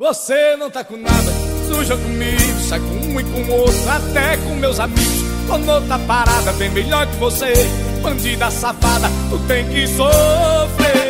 Você não tá com nada, suja comigo, sai com um e com outro, até com meus amigos. Tô noutra parada, bem melhor que você, bandida safada, tu tem que sofrer.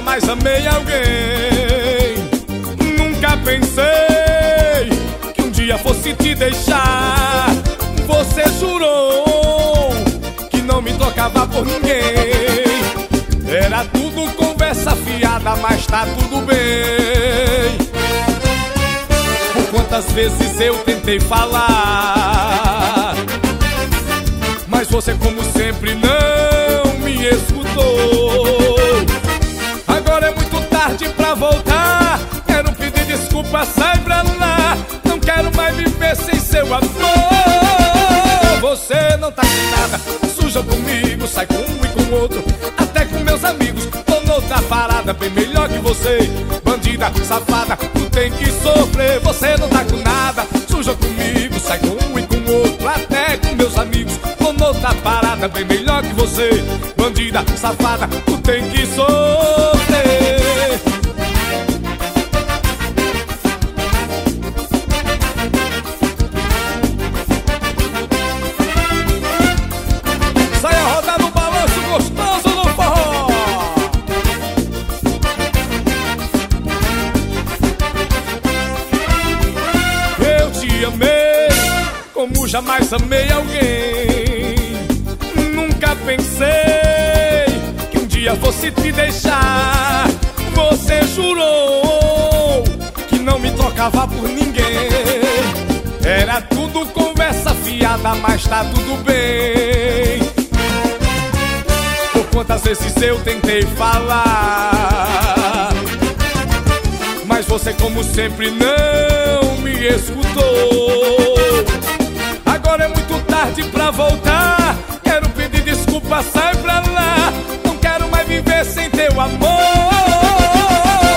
Jamais amei alguém. Nunca pensei que um dia fosse te deixar. Você jurou que não me tocava por ninguém. Era tudo conversa fiada, mas tá tudo bem. Por quantas vezes eu tentei falar, mas você, como sempre, não me escutou. Tarde pra voltar. Quero pedir desculpa, sai pra lá. Não quero mais viver sem seu amor. Você não tá com nada, suja comigo, sai com um e com outro. Até com meus amigos, tô noutra parada, bem melhor que você. Bandida, safada, tu tem que sofrer. Você não tá com nada, suja comigo, sai com um e com outro. Até com meus amigos, tô noutra parada, bem melhor que você bandida, safada, tu tem que sofrer. Amei como jamais amei alguém. Nunca pensei que um dia fosse te deixar. Você jurou que não me trocava por ninguém. Era tudo conversa fiada, mas tá tudo bem. Por quantas vezes eu tentei falar, mas você, como sempre, não sai pra lá. Não quero mais viver sem teu amor.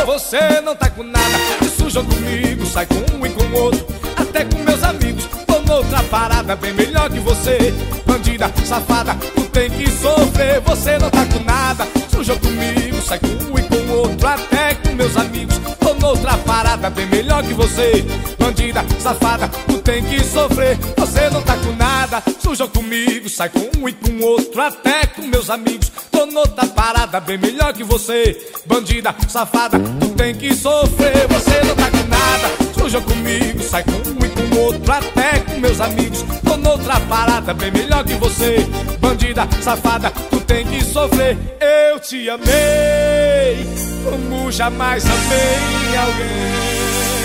Você não tá com nada, se suja comigo, sai com um e com outro. Até com meus amigos, tô noutra parada, bem melhor que você. Bandida, safada, tu tem que sofrer. Você não tá com nada, suja comigo, sai com um e com outro. Até com meus amigos, tô noutra parada, bem melhor que você. Bandida, safada, tu tem que sofrer. Você não tá com nada, suja comigo, sai com um e com outro. Até com meus amigos, tô noutra parada, bem melhor que você. Bandida, safada, tu tem que sofrer. Você não tá com nada, suja comigo, sai com um e com outro. Até com meus amigos, tô noutra parada, bem melhor que você. Bandida, safada, tu tem que sofrer. Eu te amei, como jamais amei alguém.